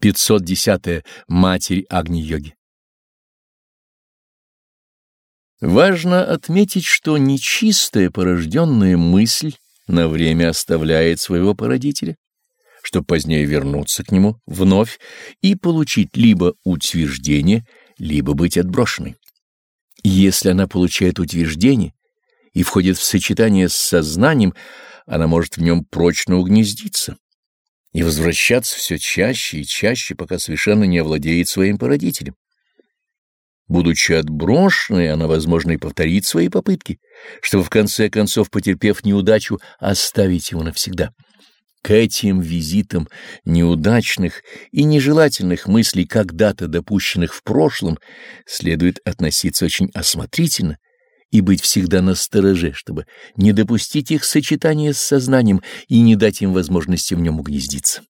510. -я. Матерь Агни-йоги. Важно отметить, что нечистая порожденная мысль на время оставляет своего породителя, чтобы позднее вернуться к нему вновь и получить либо утверждение, либо быть отброшенной. Если она получает утверждение и входит в сочетание с сознанием, она может в нем прочно угнездиться и возвращаться все чаще и чаще, пока совершенно не овладеет своим породителем. Будучи отброшенной, она, возможно, и повторит свои попытки, чтобы, в конце концов, потерпев неудачу, оставить его навсегда. К этим визитам неудачных и нежелательных мыслей, когда-то допущенных в прошлом, следует относиться очень осмотрительно и быть всегда настороже, чтобы не допустить их сочетания с сознанием и не дать им возможности в нем угнездиться.